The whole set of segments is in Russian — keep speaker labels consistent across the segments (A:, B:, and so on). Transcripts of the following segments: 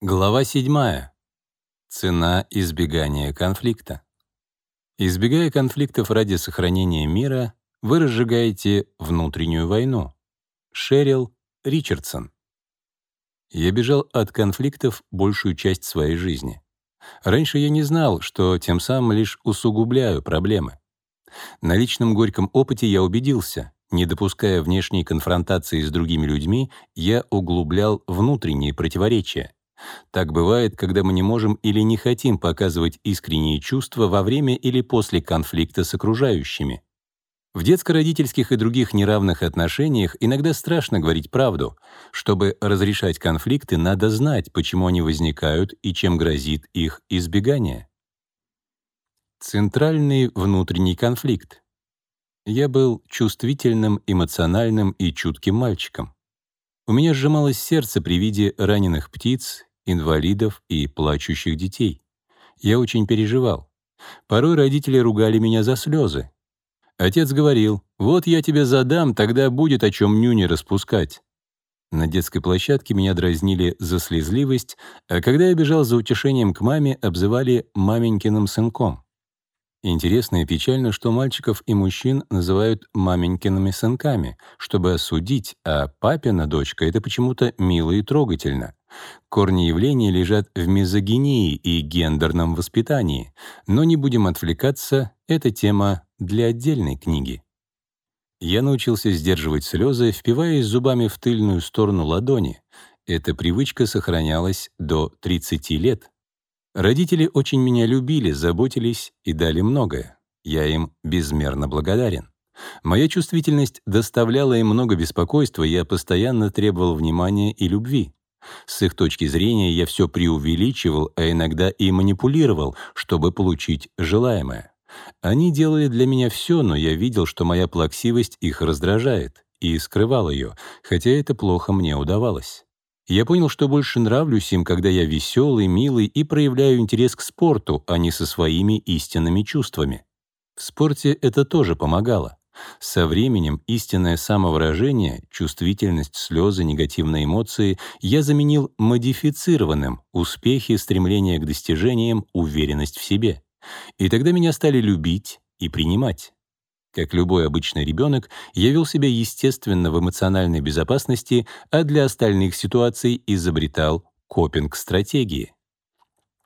A: Глава 7. Цена избегания конфликта. Избегая конфликтов ради сохранения мира, вы разжигаете внутреннюю войну. Шерил Ричардсон. Я бежал от конфликтов большую часть своей жизни. Раньше я не знал, что тем самым лишь усугубляю проблемы. На личном горьком опыте я убедился, не допуская внешней конфронтации с другими людьми, я углублял внутренние противоречия. Так бывает, когда мы не можем или не хотим показывать искренние чувства во время или после конфликта с окружающими. В детско-родительских и других неравных отношениях иногда страшно говорить правду. Чтобы разрешать конфликты, надо знать, почему они возникают и чем грозит их избегание. Центральный внутренний конфликт. Я был чувствительным, эмоциональным и чутким мальчиком. У меня сжималось сердце при виде раненых птиц инвалидов и плачущих детей. Я очень переживал. Порой родители ругали меня за слезы. Отец говорил, «Вот я тебе задам, тогда будет о чем нюни распускать». На детской площадке меня дразнили за слезливость, а когда я бежал за утешением к маме, обзывали «маменькиным сынком». Интересно и печально, что мальчиков и мужчин называют маменькиными сынками, чтобы осудить, а папина дочка — это почему-то мило и трогательно. Корни явления лежат в мизогинии и гендерном воспитании, но не будем отвлекаться, это тема для отдельной книги. Я научился сдерживать слезы, впиваясь зубами в тыльную сторону ладони. Эта привычка сохранялась до 30 лет. Родители очень меня любили, заботились и дали многое. Я им безмерно благодарен. Моя чувствительность доставляла им много беспокойства, я постоянно требовал внимания и любви. С их точки зрения я все преувеличивал, а иногда и манипулировал, чтобы получить желаемое. Они делали для меня все, но я видел, что моя плаксивость их раздражает, и скрывал ее, хотя это плохо мне удавалось. Я понял, что больше нравлюсь им, когда я веселый, милый и проявляю интерес к спорту, а не со своими истинными чувствами. В спорте это тоже помогало. Со временем истинное самовыражение, чувствительность, слезы, негативные эмоции я заменил модифицированным успехи, стремление к достижениям, уверенность в себе. И тогда меня стали любить и принимать. Как любой обычный ребенок, я вел себя естественно в эмоциональной безопасности, а для остальных ситуаций изобретал копинг-стратегии.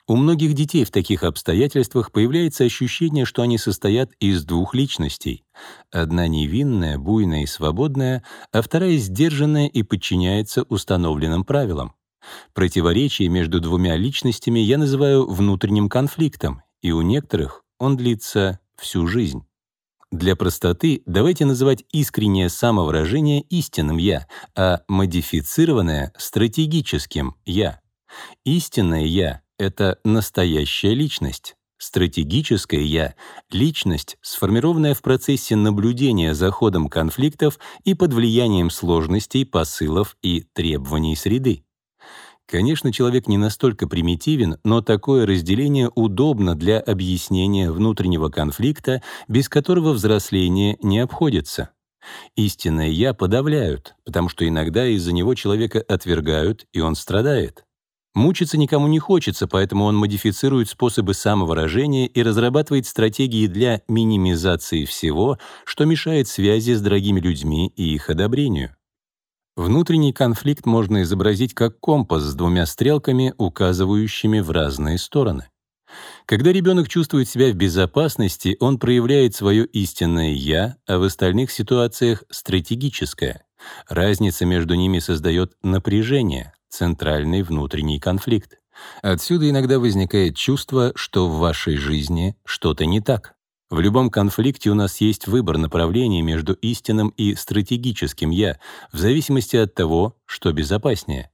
A: У многих детей в таких обстоятельствах появляется ощущение, что они состоят из двух личностей. Одна невинная, буйная и свободная, а вторая сдержанная и подчиняется установленным правилам. Противоречие между двумя личностями я называю внутренним конфликтом, и у некоторых он длится всю жизнь. Для простоты давайте называть искреннее самовыражение истинным «я», а модифицированное — стратегическим «я». Истинное «я» — это настоящая личность. Стратегическое «я» — личность, сформированная в процессе наблюдения за ходом конфликтов и под влиянием сложностей, посылов и требований среды. Конечно, человек не настолько примитивен, но такое разделение удобно для объяснения внутреннего конфликта, без которого взросление не обходится. Истинное «я» подавляют, потому что иногда из-за него человека отвергают, и он страдает. Мучиться никому не хочется, поэтому он модифицирует способы самовыражения и разрабатывает стратегии для минимизации всего, что мешает связи с дорогими людьми и их одобрению. Внутренний конфликт можно изобразить как компас с двумя стрелками, указывающими в разные стороны. Когда ребенок чувствует себя в безопасности, он проявляет свое истинное «я», а в остальных ситуациях — стратегическое. Разница между ними создает напряжение, центральный внутренний конфликт. Отсюда иногда возникает чувство, что в вашей жизни что-то не так. В любом конфликте у нас есть выбор направлений между истинным и стратегическим «я», в зависимости от того, что безопаснее.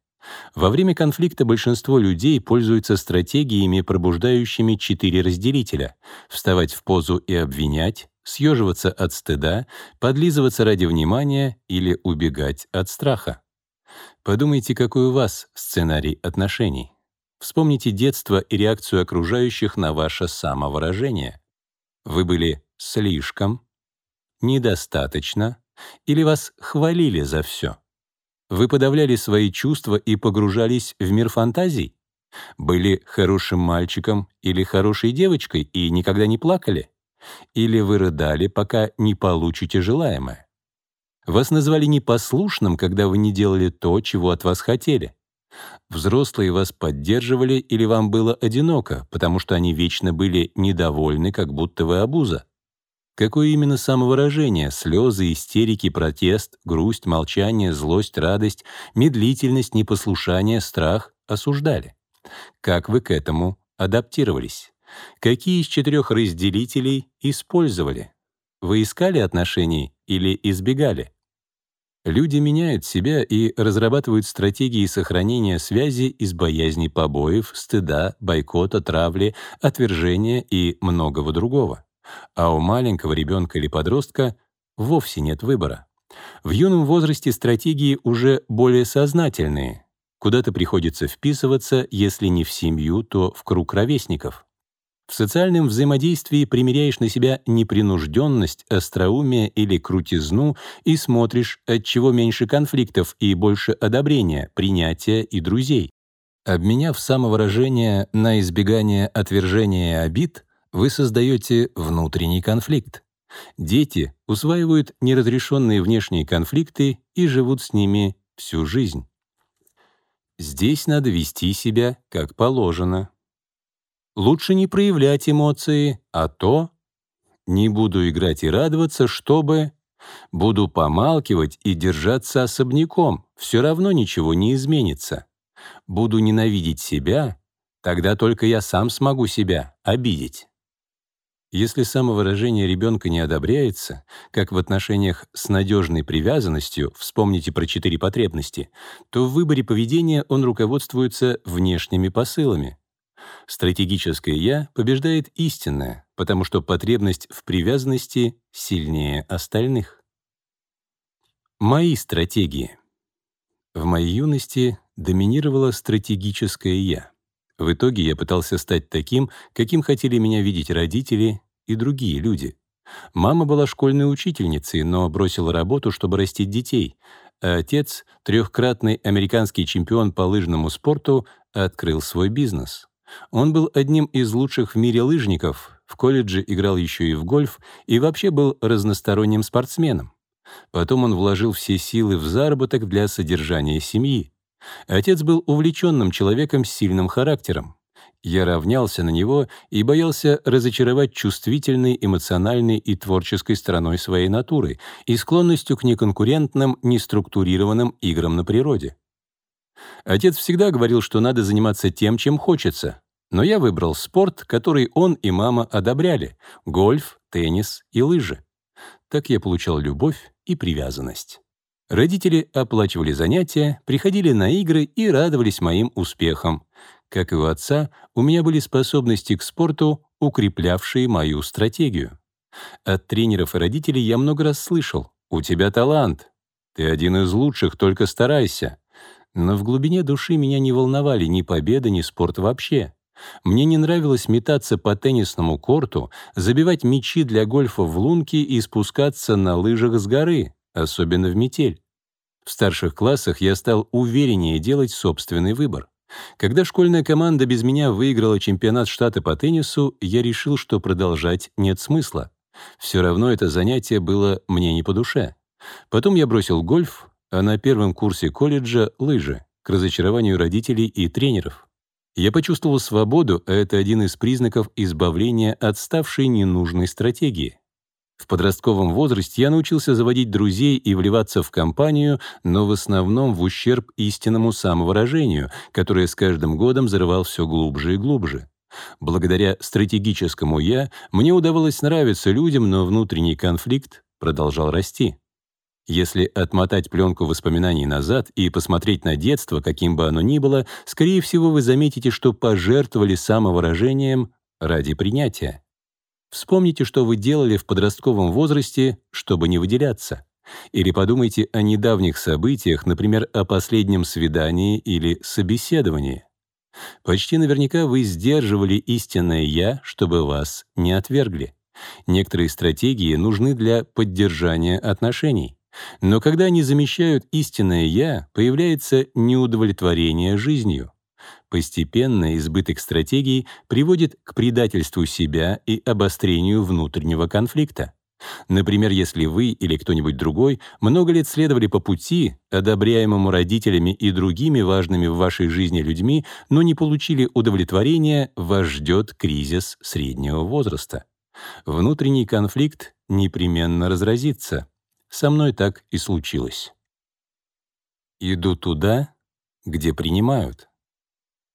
A: Во время конфликта большинство людей пользуются стратегиями, пробуждающими четыре разделителя — вставать в позу и обвинять, съеживаться от стыда, подлизываться ради внимания или убегать от страха. Подумайте, какой у вас сценарий отношений. Вспомните детство и реакцию окружающих на ваше самовыражение. Вы были слишком, недостаточно или вас хвалили за все? Вы подавляли свои чувства и погружались в мир фантазий? Были хорошим мальчиком или хорошей девочкой и никогда не плакали? Или вы рыдали, пока не получите желаемое? Вас назвали непослушным, когда вы не делали то, чего от вас хотели. Взрослые вас поддерживали или вам было одиноко, потому что они вечно были недовольны, как будто вы обуза. Какое именно самовыражение, слезы, истерики, протест, грусть, молчание, злость, радость, медлительность, непослушание, страх осуждали? Как вы к этому адаптировались? Какие из четырех разделителей использовали? Вы искали отношений или избегали? Люди меняют себя и разрабатывают стратегии сохранения связи из боязни побоев, стыда, бойкота, травли, отвержения и многого другого а у маленького ребенка или подростка вовсе нет выбора. В юном возрасте стратегии уже более сознательные. Куда-то приходится вписываться, если не в семью, то в круг ровесников. В социальном взаимодействии примеряешь на себя непринужденность, остроумие или крутизну и смотришь, от чего меньше конфликтов и больше одобрения, принятия и друзей. Обменяв самовыражение на избегание отвержения и обид, вы создаете внутренний конфликт. Дети усваивают неразрешенные внешние конфликты и живут с ними всю жизнь. Здесь надо вести себя как положено. Лучше не проявлять эмоции, а то «не буду играть и радоваться, чтобы...» «Буду помалкивать и держаться особняком, все равно ничего не изменится. Буду ненавидеть себя, тогда только я сам смогу себя обидеть». Если самовыражение ребенка не одобряется, как в отношениях с надежной привязанностью, вспомните про четыре потребности, то в выборе поведения он руководствуется внешними посылами. Стратегическое «я» побеждает истинное, потому что потребность в привязанности сильнее остальных. Мои стратегии. В моей юности доминировало стратегическое «я». В итоге я пытался стать таким, каким хотели меня видеть родители и другие люди. Мама была школьной учительницей, но бросила работу, чтобы растить детей, а отец, трехкратный американский чемпион по лыжному спорту, открыл свой бизнес. Он был одним из лучших в мире лыжников, в колледже играл еще и в гольф и вообще был разносторонним спортсменом. Потом он вложил все силы в заработок для содержания семьи. Отец был увлеченным человеком с сильным характером. Я равнялся на него и боялся разочаровать чувствительной, эмоциональной и творческой стороной своей натуры и склонностью к неконкурентным, неструктурированным играм на природе. Отец всегда говорил, что надо заниматься тем, чем хочется, но я выбрал спорт, который он и мама одобряли — гольф, теннис и лыжи. Так я получал любовь и привязанность. Родители оплачивали занятия, приходили на игры и радовались моим успехам. Как и у отца, у меня были способности к спорту, укреплявшие мою стратегию. От тренеров и родителей я много раз слышал «У тебя талант! Ты один из лучших, только старайся!» Но в глубине души меня не волновали ни победа, ни спорт вообще. Мне не нравилось метаться по теннисному корту, забивать мячи для гольфа в лунки и спускаться на лыжах с горы особенно в метель. В старших классах я стал увереннее делать собственный выбор. Когда школьная команда без меня выиграла чемпионат штата по теннису, я решил, что продолжать нет смысла. Все равно это занятие было мне не по душе. Потом я бросил гольф, а на первом курсе колледжа — лыжи, к разочарованию родителей и тренеров. Я почувствовал свободу, а это один из признаков избавления от ставшей ненужной стратегии. В подростковом возрасте я научился заводить друзей и вливаться в компанию, но в основном в ущерб истинному самовыражению, которое с каждым годом зарывал все глубже и глубже. Благодаря стратегическому «я» мне удавалось нравиться людям, но внутренний конфликт продолжал расти. Если отмотать пленку воспоминаний назад и посмотреть на детство, каким бы оно ни было, скорее всего, вы заметите, что пожертвовали самовыражением ради принятия. Вспомните, что вы делали в подростковом возрасте, чтобы не выделяться. Или подумайте о недавних событиях, например, о последнем свидании или собеседовании. Почти наверняка вы сдерживали истинное «я», чтобы вас не отвергли. Некоторые стратегии нужны для поддержания отношений. Но когда они замещают истинное «я», появляется неудовлетворение жизнью. Постепенно избыток стратегий приводит к предательству себя и обострению внутреннего конфликта. Например, если вы или кто-нибудь другой много лет следовали по пути, одобряемому родителями и другими важными в вашей жизни людьми, но не получили удовлетворения, вас ждет кризис среднего возраста. Внутренний конфликт непременно разразится. Со мной так и случилось. Иду туда, где принимают.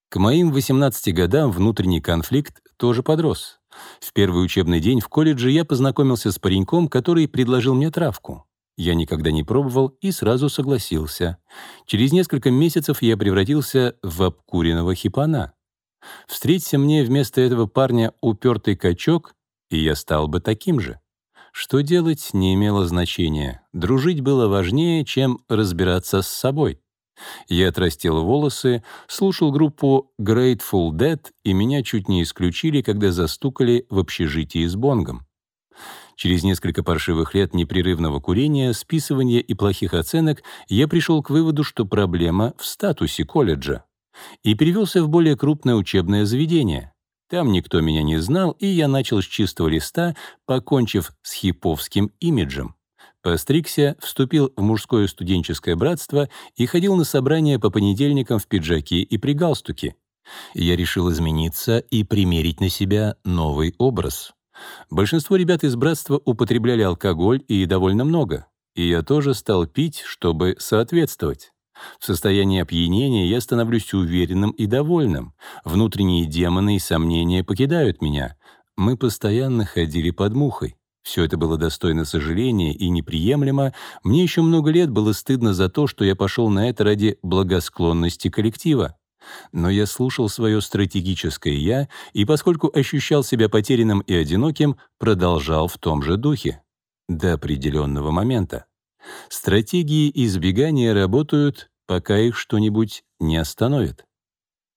A: К моим 18 годам внутренний конфликт тоже подрос. В первый учебный день в колледже я познакомился с пареньком, который предложил мне травку. Я никогда не пробовал и сразу согласился. Через несколько месяцев я превратился в обкуренного хипана. Встреться мне вместо этого парня упертый качок, и я стал бы таким же. Что делать, не имело значения. Дружить было важнее, чем разбираться с собой. Я отрастил волосы, слушал группу Grateful Dead, и меня чуть не исключили, когда застукали в общежитии с бонгом. Через несколько паршивых лет непрерывного курения, списывания и плохих оценок я пришел к выводу, что проблема в статусе колледжа. И перевелся в более крупное учебное заведение. Там никто меня не знал, и я начал с чистого листа, покончив с хиповским имиджем. Постригся, вступил в мужское студенческое братство и ходил на собрания по понедельникам в пиджаке и при галстуке. Я решил измениться и примерить на себя новый образ. Большинство ребят из братства употребляли алкоголь и довольно много, и я тоже стал пить, чтобы соответствовать. В состоянии опьянения я становлюсь уверенным и довольным. Внутренние демоны и сомнения покидают меня. Мы постоянно ходили под мухой. Все это было достойно сожаления и неприемлемо. Мне еще много лет было стыдно за то, что я пошел на это ради благосклонности коллектива. Но я слушал свое стратегическое «я», и поскольку ощущал себя потерянным и одиноким, продолжал в том же духе. До определенного момента. Стратегии избегания работают, пока их что-нибудь не остановит.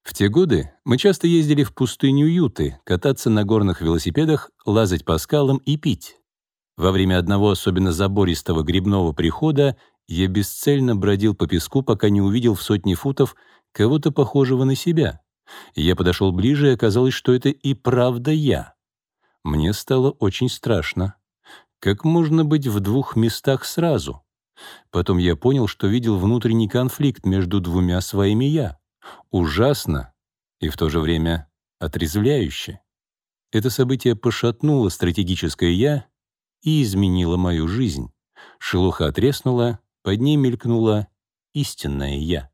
A: В те годы мы часто ездили в пустыню Юты, кататься на горных велосипедах, лазать по скалам и пить. Во время одного особенно забористого грибного прихода я бесцельно бродил по песку, пока не увидел в сотни футов кого-то похожего на себя. Я подошел ближе, и оказалось, что это и правда я. Мне стало очень страшно. Как можно быть в двух местах сразу? Потом я понял, что видел внутренний конфликт между двумя своими «я» ужасно и в то же время отрезвляюще. Это событие пошатнуло стратегическое «я» и изменило мою жизнь. Шелуха отреснула, под ней мелькнуло истинное «я».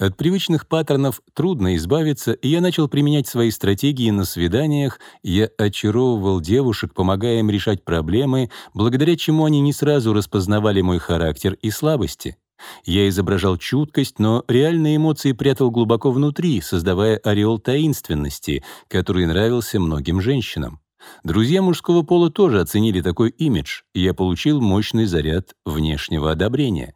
A: От привычных паттернов трудно избавиться, и я начал применять свои стратегии на свиданиях, я очаровывал девушек, помогая им решать проблемы, благодаря чему они не сразу распознавали мой характер и слабости. Я изображал чуткость, но реальные эмоции прятал глубоко внутри, создавая ореол таинственности, который нравился многим женщинам. Друзья мужского пола тоже оценили такой имидж, и я получил мощный заряд внешнего одобрения.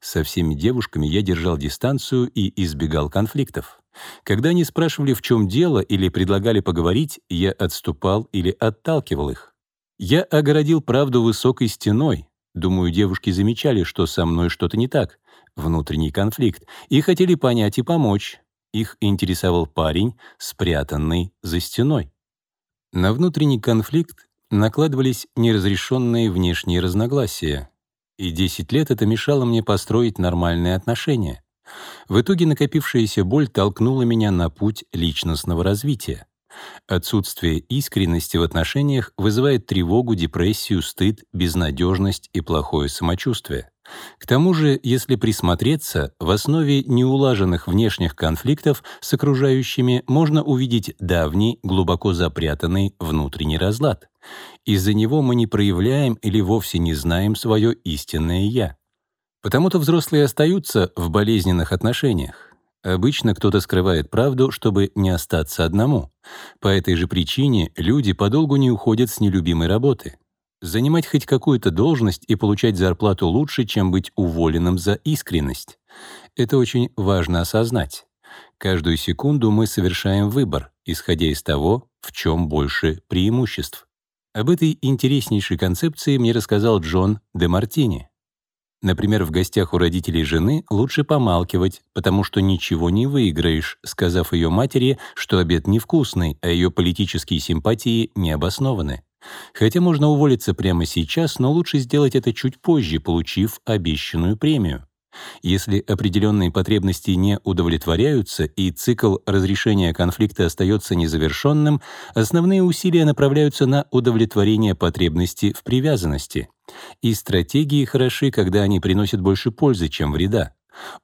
A: Со всеми девушками я держал дистанцию и избегал конфликтов. Когда они спрашивали, в чем дело, или предлагали поговорить, я отступал или отталкивал их. Я огородил правду высокой стеной, Думаю, девушки замечали, что со мной что-то не так, внутренний конфликт, и хотели понять и помочь. Их интересовал парень, спрятанный за стеной. На внутренний конфликт накладывались неразрешенные внешние разногласия, и 10 лет это мешало мне построить нормальные отношения. В итоге накопившаяся боль толкнула меня на путь личностного развития. Отсутствие искренности в отношениях вызывает тревогу, депрессию, стыд, безнадежность и плохое самочувствие. К тому же, если присмотреться, в основе неулаженных внешних конфликтов с окружающими можно увидеть давний, глубоко запрятанный внутренний разлад. Из-за него мы не проявляем или вовсе не знаем свое истинное «я». Потому-то взрослые остаются в болезненных отношениях. Обычно кто-то скрывает правду, чтобы не остаться одному. По этой же причине люди подолгу не уходят с нелюбимой работы. Занимать хоть какую-то должность и получать зарплату лучше, чем быть уволенным за искренность. Это очень важно осознать. Каждую секунду мы совершаем выбор, исходя из того, в чем больше преимуществ. Об этой интереснейшей концепции мне рассказал Джон де Мартини. Например, в гостях у родителей жены лучше помалкивать, потому что ничего не выиграешь, сказав ее матери, что обед невкусный, а ее политические симпатии не обоснованы. Хотя можно уволиться прямо сейчас, но лучше сделать это чуть позже, получив обещанную премию. Если определенные потребности не удовлетворяются и цикл разрешения конфликта остается незавершенным, основные усилия направляются на удовлетворение потребности в привязанности. И стратегии хороши, когда они приносят больше пользы, чем вреда.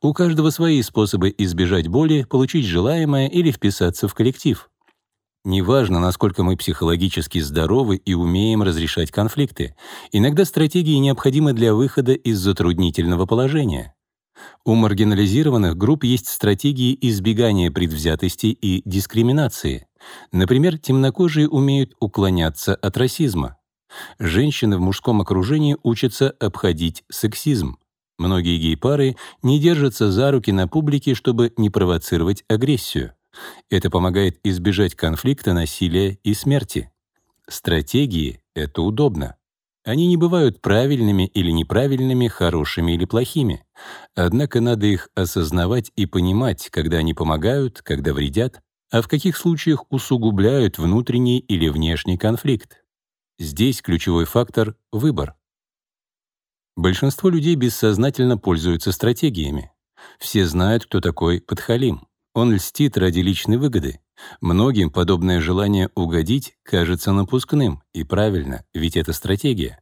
A: У каждого свои способы избежать боли, получить желаемое или вписаться в коллектив. Неважно, насколько мы психологически здоровы и умеем разрешать конфликты. Иногда стратегии необходимы для выхода из затруднительного положения. У маргинализированных групп есть стратегии избегания предвзятости и дискриминации. Например, темнокожие умеют уклоняться от расизма. Женщины в мужском окружении учатся обходить сексизм. Многие гей-пары не держатся за руки на публике, чтобы не провоцировать агрессию. Это помогает избежать конфликта, насилия и смерти. Стратегии — это удобно. Они не бывают правильными или неправильными, хорошими или плохими. Однако надо их осознавать и понимать, когда они помогают, когда вредят, а в каких случаях усугубляют внутренний или внешний конфликт. Здесь ключевой фактор — выбор. Большинство людей бессознательно пользуются стратегиями. Все знают, кто такой подхалим. Он льстит ради личной выгоды. Многим подобное желание угодить кажется напускным, и правильно, ведь это стратегия.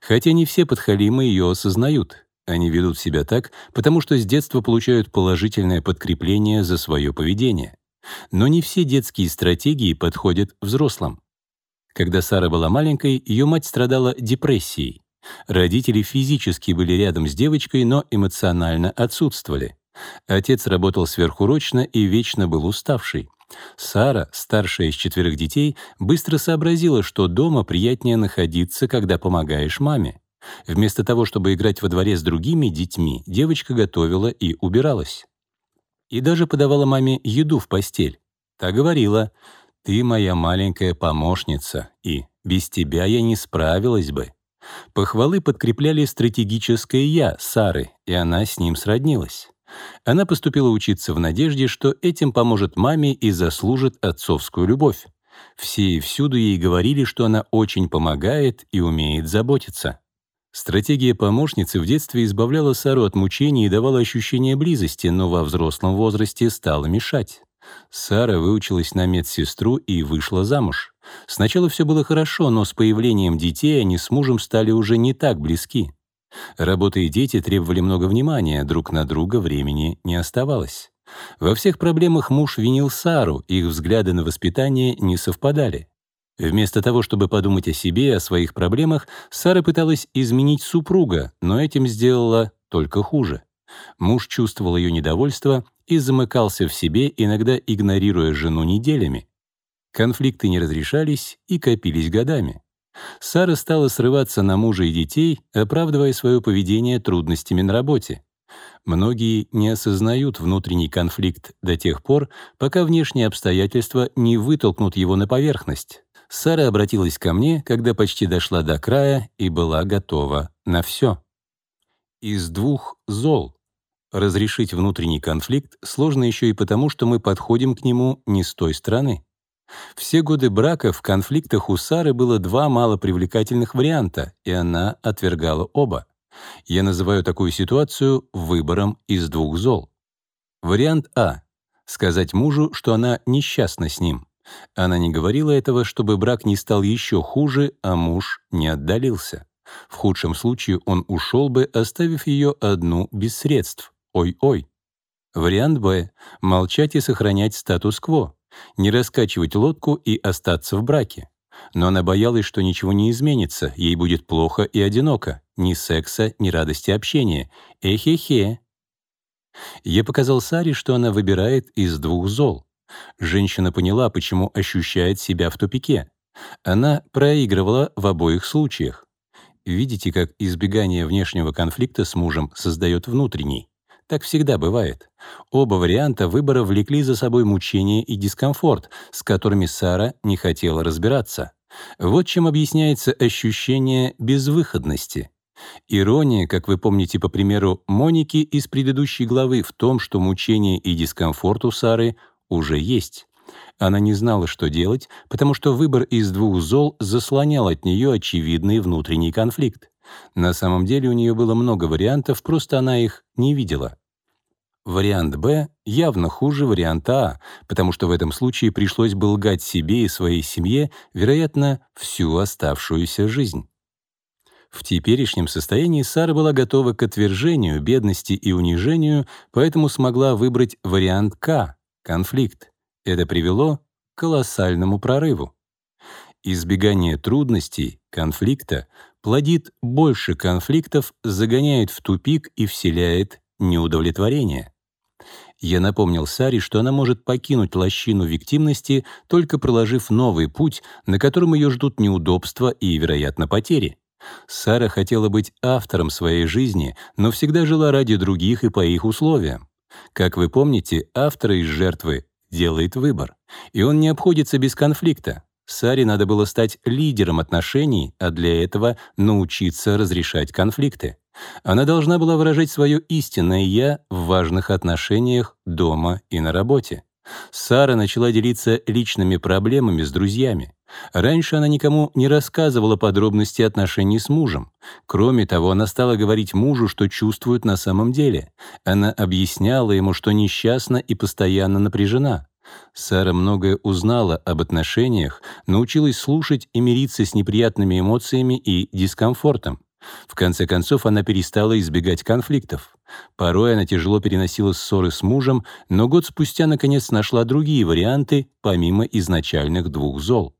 A: Хотя не все подхалимы ее осознают. Они ведут себя так, потому что с детства получают положительное подкрепление за свое поведение. Но не все детские стратегии подходят взрослым. Когда Сара была маленькой, ее мать страдала депрессией. Родители физически были рядом с девочкой, но эмоционально отсутствовали. Отец работал сверхурочно и вечно был уставший. Сара, старшая из четверых детей, быстро сообразила, что дома приятнее находиться, когда помогаешь маме. Вместо того, чтобы играть во дворе с другими детьми, девочка готовила и убиралась. И даже подавала маме еду в постель. Та говорила, «Ты моя маленькая помощница, и без тебя я не справилась бы». Похвалы подкрепляли стратегическое «я» Сары, и она с ним сроднилась. Она поступила учиться в надежде, что этим поможет маме и заслужит отцовскую любовь. Все и всюду ей говорили, что она очень помогает и умеет заботиться. Стратегия помощницы в детстве избавляла Сару от мучений и давала ощущение близости, но во взрослом возрасте стала мешать. Сара выучилась на медсестру и вышла замуж. Сначала все было хорошо, но с появлением детей они с мужем стали уже не так близки. Работа и дети требовали много внимания, друг на друга времени не оставалось. Во всех проблемах муж винил Сару, их взгляды на воспитание не совпадали. Вместо того, чтобы подумать о себе и о своих проблемах, Сара пыталась изменить супруга, но этим сделала только хуже. Муж чувствовал ее недовольство и замыкался в себе, иногда игнорируя жену неделями. Конфликты не разрешались и копились годами. Сара стала срываться на мужа и детей, оправдывая свое поведение трудностями на работе. Многие не осознают внутренний конфликт до тех пор, пока внешние обстоятельства не вытолкнут его на поверхность. Сара обратилась ко мне, когда почти дошла до края и была готова на все. Из двух зол. Разрешить внутренний конфликт сложно еще и потому, что мы подходим к нему не с той стороны. Все годы брака в конфликтах у Сары было два малопривлекательных варианта, и она отвергала оба. Я называю такую ситуацию выбором из двух зол. Вариант А — сказать мужу, что она несчастна с ним. Она не говорила этого, чтобы брак не стал еще хуже, а муж не отдалился. В худшем случае он ушел бы, оставив ее одну без средств. Ой-ой. Вариант Б — молчать и сохранять статус-кво не раскачивать лодку и остаться в браке. Но она боялась, что ничего не изменится, ей будет плохо и одиноко. Ни секса, ни радости общения. Эхе-хе. Я показал Саре, что она выбирает из двух зол. Женщина поняла, почему ощущает себя в тупике. Она проигрывала в обоих случаях. Видите, как избегание внешнего конфликта с мужем создает внутренний. Так всегда бывает. Оба варианта выбора влекли за собой мучения и дискомфорт, с которыми Сара не хотела разбираться. Вот чем объясняется ощущение безвыходности. Ирония, как вы помните по примеру Моники из предыдущей главы, в том, что мучение и дискомфорт у Сары уже есть. Она не знала, что делать, потому что выбор из двух зол заслонял от нее очевидный внутренний конфликт. На самом деле у нее было много вариантов, просто она их не видела. Вариант «Б» явно хуже варианта «А», потому что в этом случае пришлось бы лгать себе и своей семье, вероятно, всю оставшуюся жизнь. В теперешнем состоянии Сара была готова к отвержению, бедности и унижению, поэтому смогла выбрать вариант «К» — конфликт. Это привело к колоссальному прорыву. Избегание трудностей, конфликта, плодит больше конфликтов, загоняет в тупик и вселяет неудовлетворение. Я напомнил Саре, что она может покинуть лощину виктимности, только проложив новый путь, на котором ее ждут неудобства и, вероятно, потери. Сара хотела быть автором своей жизни, но всегда жила ради других и по их условиям. Как вы помните, автор из жертвы делает выбор, и он не обходится без конфликта. Саре надо было стать лидером отношений, а для этого научиться разрешать конфликты. Она должна была выражать свое истинное «я» в важных отношениях дома и на работе. Сара начала делиться личными проблемами с друзьями. Раньше она никому не рассказывала подробности отношений с мужем. Кроме того, она стала говорить мужу, что чувствует на самом деле. Она объясняла ему, что несчастна и постоянно напряжена. Сара многое узнала об отношениях, научилась слушать и мириться с неприятными эмоциями и дискомфортом. В конце концов, она перестала избегать конфликтов. Порой она тяжело переносила ссоры с мужем, но год спустя, наконец, нашла другие варианты, помимо изначальных двух зол.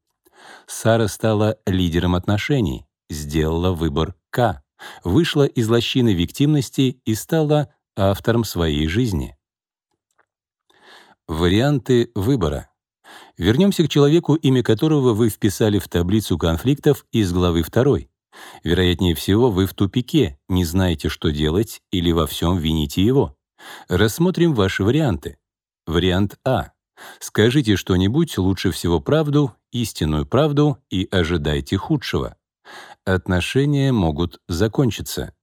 A: Сара стала лидером отношений, сделала выбор К, вышла из лощины виктимности и стала автором своей жизни. Варианты выбора. Вернемся к человеку, имя которого вы вписали в таблицу конфликтов из главы 2. Вероятнее всего, вы в тупике, не знаете, что делать, или во всем вините его. Рассмотрим ваши варианты. Вариант А. Скажите что-нибудь, лучше всего правду, истинную правду, и ожидайте худшего. Отношения могут закончиться.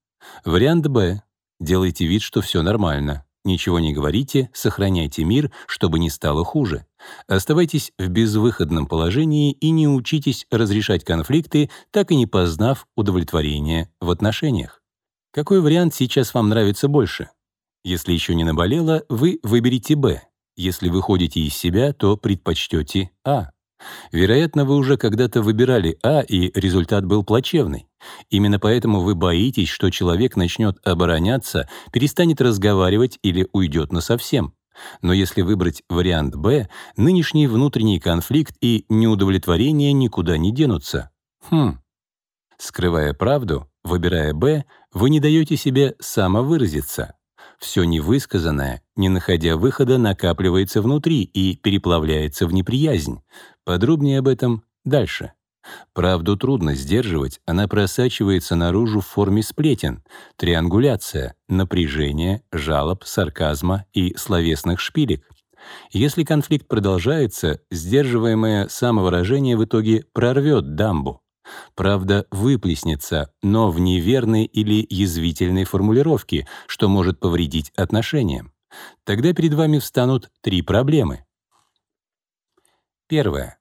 A: Вариант Б. Делайте вид, что все нормально. Ничего не говорите, сохраняйте мир, чтобы не стало хуже. Оставайтесь в безвыходном положении и не учитесь разрешать конфликты, так и не познав удовлетворения в отношениях. Какой вариант сейчас вам нравится больше? Если еще не наболело, вы выберите «Б». Если выходите из себя, то предпочтете «А». Вероятно, вы уже когда-то выбирали А, и результат был плачевный. Именно поэтому вы боитесь, что человек начнет обороняться, перестанет разговаривать или уйдет насовсем. Но если выбрать вариант «Б», нынешний внутренний конфликт и неудовлетворение никуда не денутся. Хм. Скрывая правду, выбирая «Б», вы не даете себе самовыразиться. Все невысказанное, не находя выхода, накапливается внутри и переплавляется в неприязнь. Подробнее об этом дальше. Правду трудно сдерживать, она просачивается наружу в форме сплетен, триангуляция, напряжение, жалоб, сарказма и словесных шпилек. Если конфликт продолжается, сдерживаемое самовыражение в итоге прорвет дамбу. Правда выплеснется, но в неверной или язвительной формулировке, что может повредить отношениям. Тогда перед вами встанут три проблемы. Первое.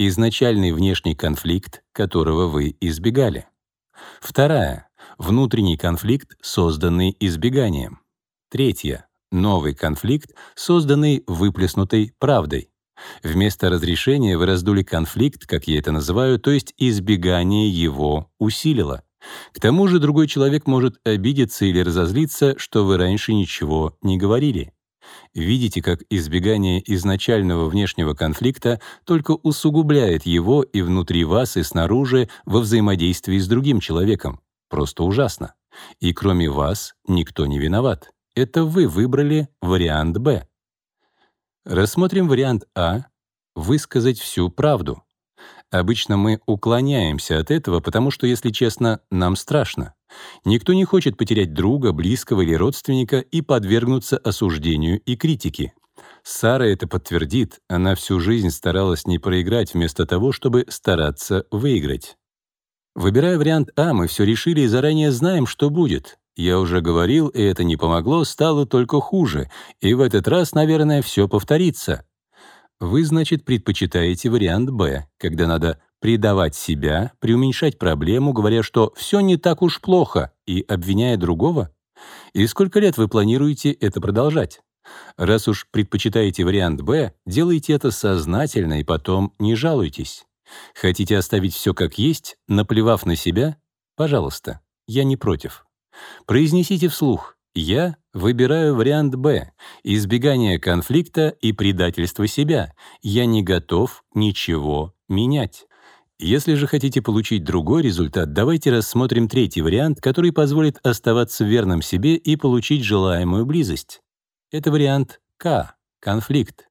A: Изначальный внешний конфликт, которого вы избегали. Вторая. Внутренний конфликт, созданный избеганием. Третье. Новый конфликт, созданный выплеснутой правдой. Вместо разрешения вы раздули конфликт, как я это называю, то есть избегание его усилило. К тому же другой человек может обидеться или разозлиться, что вы раньше ничего не говорили. Видите, как избегание изначального внешнего конфликта только усугубляет его и внутри вас, и снаружи во взаимодействии с другим человеком. Просто ужасно. И кроме вас никто не виноват. Это вы выбрали вариант «Б». Рассмотрим вариант А — высказать всю правду. Обычно мы уклоняемся от этого, потому что, если честно, нам страшно. Никто не хочет потерять друга, близкого или родственника и подвергнуться осуждению и критике. Сара это подтвердит, она всю жизнь старалась не проиграть вместо того, чтобы стараться выиграть. Выбирая вариант А, мы все решили и заранее знаем, что будет. Я уже говорил, и это не помогло, стало только хуже. И в этот раз, наверное, все повторится. Вы, значит, предпочитаете вариант Б, когда надо предавать себя, преуменьшать проблему, говоря, что все не так уж плохо, и обвиняя другого? И сколько лет вы планируете это продолжать? Раз уж предпочитаете вариант Б, делайте это сознательно и потом не жалуйтесь. Хотите оставить все как есть, наплевав на себя? Пожалуйста, я не против. Произнесите вслух «Я выбираю вариант Б — избегание конфликта и предательства себя. Я не готов ничего менять». Если же хотите получить другой результат, давайте рассмотрим третий вариант, который позволит оставаться верным себе и получить желаемую близость. Это вариант К — конфликт.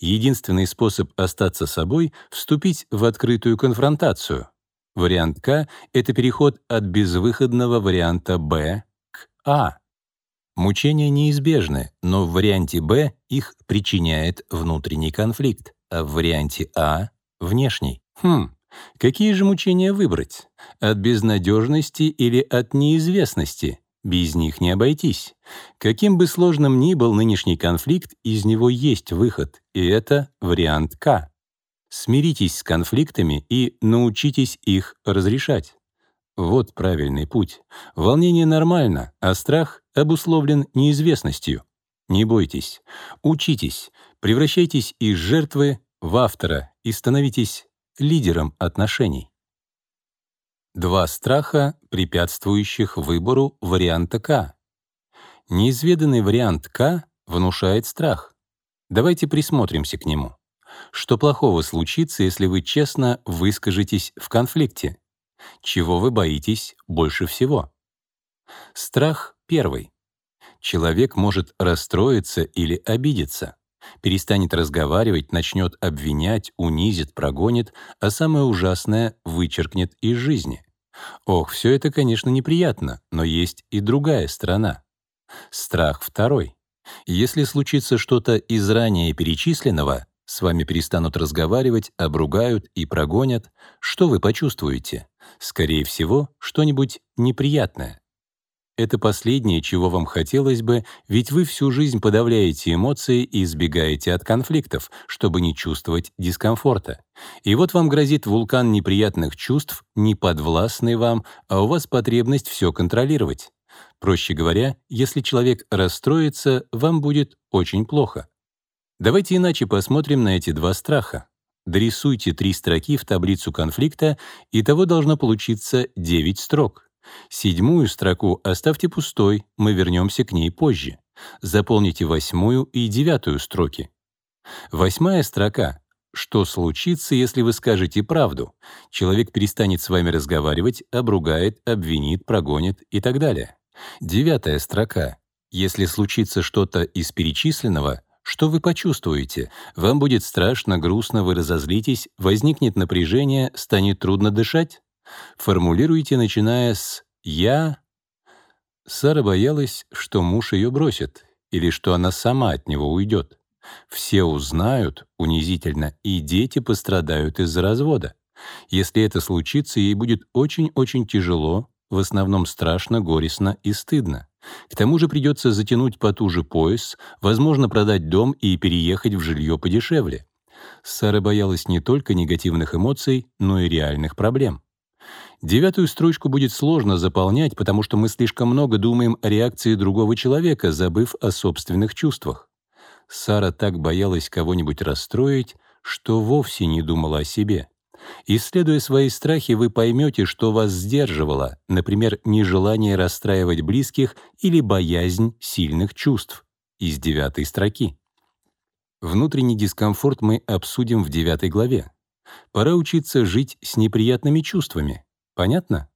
A: Единственный способ остаться собой — вступить в открытую конфронтацию. Вариант К — это переход от безвыходного варианта Б к А. Мучения неизбежны, но в варианте Б их причиняет внутренний конфликт, а в варианте А — внешний. Хм, какие же мучения выбрать? От безнадежности или от неизвестности? Без них не обойтись. Каким бы сложным ни был нынешний конфликт, из него есть выход, и это вариант К. Смиритесь с конфликтами и научитесь их разрешать. Вот правильный путь. Волнение нормально, а страх обусловлен неизвестностью. Не бойтесь, учитесь, превращайтесь из жертвы в автора и становитесь лидером отношений. Два страха, препятствующих выбору варианта К. Неизведанный вариант К внушает страх. Давайте присмотримся к нему. Что плохого случится, если вы честно выскажетесь в конфликте? Чего вы боитесь больше всего? Страх первый. Человек может расстроиться или обидеться, перестанет разговаривать, начнет обвинять, унизит, прогонит, а самое ужасное — вычеркнет из жизни. Ох, все это, конечно, неприятно, но есть и другая сторона. Страх второй. Если случится что-то из ранее перечисленного, с вами перестанут разговаривать, обругают и прогонят, что вы почувствуете? Скорее всего, что-нибудь неприятное. Это последнее, чего вам хотелось бы, ведь вы всю жизнь подавляете эмоции и избегаете от конфликтов, чтобы не чувствовать дискомфорта. И вот вам грозит вулкан неприятных чувств, не подвластный вам, а у вас потребность все контролировать. Проще говоря, если человек расстроится, вам будет очень плохо. Давайте иначе посмотрим на эти два страха. Дорисуйте три строки в таблицу конфликта, и того должно получиться 9 строк. Седьмую строку оставьте пустой, мы вернемся к ней позже. Заполните восьмую и девятую строки. Восьмая строка. Что случится, если вы скажете правду? Человек перестанет с вами разговаривать, обругает, обвинит, прогонит и так далее. Девятая строка. Если случится что-то из перечисленного, что вы почувствуете? Вам будет страшно, грустно, вы разозлитесь, возникнет напряжение, станет трудно дышать? Формулируйте, начиная с «я». Сара боялась, что муж ее бросит или что она сама от него уйдет. Все узнают унизительно, и дети пострадают из-за развода. Если это случится, ей будет очень-очень тяжело, в основном страшно, горестно и стыдно. К тому же придется затянуть потуже пояс, возможно, продать дом и переехать в жилье подешевле. Сара боялась не только негативных эмоций, но и реальных проблем. Девятую строчку будет сложно заполнять, потому что мы слишком много думаем о реакции другого человека, забыв о собственных чувствах. Сара так боялась кого-нибудь расстроить, что вовсе не думала о себе. Исследуя свои страхи, вы поймете, что вас сдерживало, например, нежелание расстраивать близких или боязнь сильных чувств из девятой строки. Внутренний дискомфорт мы обсудим в девятой главе. Пора учиться жить с неприятными чувствами. Понятно?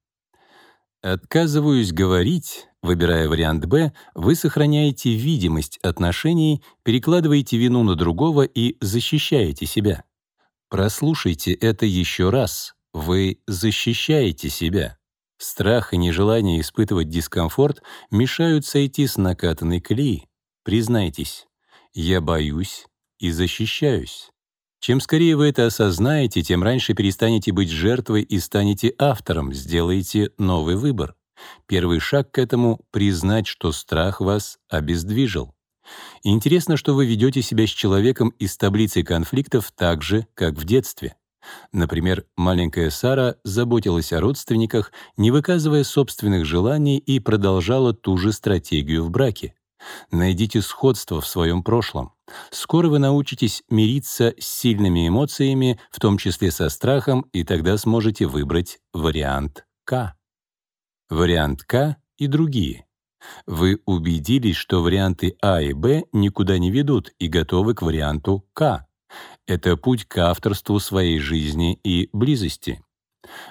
A: Отказываюсь говорить, выбирая вариант «Б», вы сохраняете видимость отношений, перекладываете вину на другого и защищаете себя. Прослушайте это еще раз. Вы защищаете себя. Страх и нежелание испытывать дискомфорт мешают сойти с накатанной колеи. Признайтесь, я боюсь и защищаюсь. Чем скорее вы это осознаете, тем раньше перестанете быть жертвой и станете автором, сделаете новый выбор. Первый шаг к этому — признать, что страх вас обездвижил. Интересно, что вы ведете себя с человеком из таблицы конфликтов так же, как в детстве. Например, маленькая Сара заботилась о родственниках, не выказывая собственных желаний и продолжала ту же стратегию в браке. Найдите сходство в своем прошлом. Скоро вы научитесь мириться с сильными эмоциями, в том числе со страхом, и тогда сможете выбрать вариант К. Вариант К и другие. Вы убедились, что варианты А и Б никуда не ведут и готовы к варианту К. Это путь к авторству своей жизни и близости.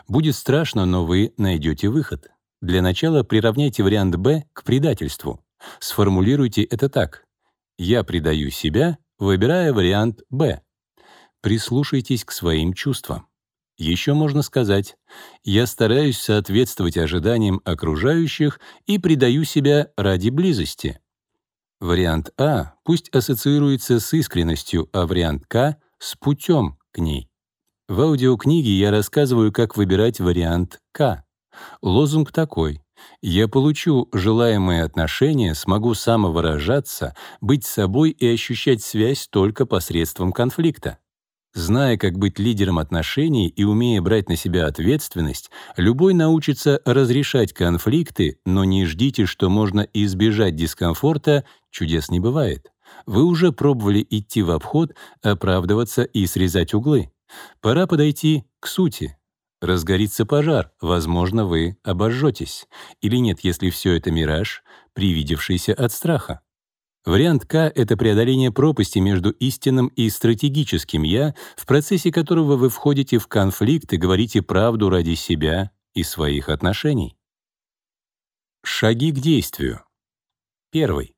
A: Будет страшно, но вы найдете выход. Для начала приравняйте вариант Б к предательству. Сформулируйте это так. «Я предаю себя, выбирая вариант Б». Прислушайтесь к своим чувствам. Еще можно сказать, я стараюсь соответствовать ожиданиям окружающих и предаю себя ради близости. Вариант А пусть ассоциируется с искренностью, а вариант К — с путем к ней. В аудиокниге я рассказываю, как выбирать вариант К. Лозунг такой. Я получу желаемые отношения, смогу самовыражаться, быть собой и ощущать связь только посредством конфликта. Зная, как быть лидером отношений и умея брать на себя ответственность, любой научится разрешать конфликты, но не ждите, что можно избежать дискомфорта, чудес не бывает. Вы уже пробовали идти в обход, оправдываться и срезать углы. Пора подойти к сути. Разгорится пожар, возможно, вы обожжетесь. Или нет, если все это мираж, привидевшийся от страха. Вариант К — это преодоление пропасти между истинным и стратегическим «я», в процессе которого вы входите в конфликт и говорите правду ради себя и своих отношений. Шаги к действию. Первый.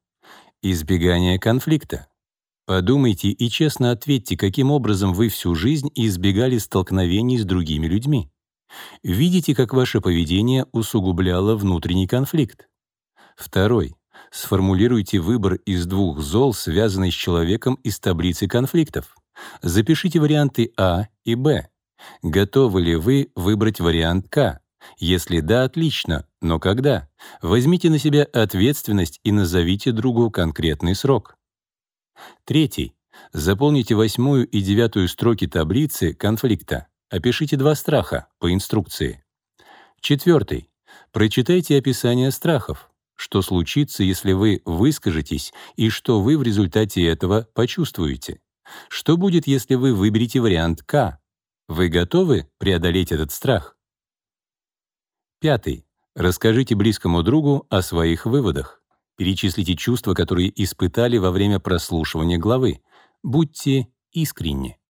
A: Избегание конфликта. Подумайте и честно ответьте, каким образом вы всю жизнь избегали столкновений с другими людьми. Видите, как ваше поведение усугубляло внутренний конфликт. Второй. Сформулируйте выбор из двух зол, связанный с человеком из таблицы конфликтов. Запишите варианты А и Б. Готовы ли вы выбрать вариант К? Если да, отлично, но когда? Возьмите на себя ответственность и назовите другу конкретный срок. Третий. Заполните восьмую и девятую строки таблицы конфликта. Опишите два страха по инструкции. Четвертый. Прочитайте описание страхов что случится, если вы выскажетесь, и что вы в результате этого почувствуете. Что будет, если вы выберете вариант К? Вы готовы преодолеть этот страх? Пятый. Расскажите близкому другу о своих выводах. Перечислите чувства, которые испытали во время прослушивания главы. Будьте искренни.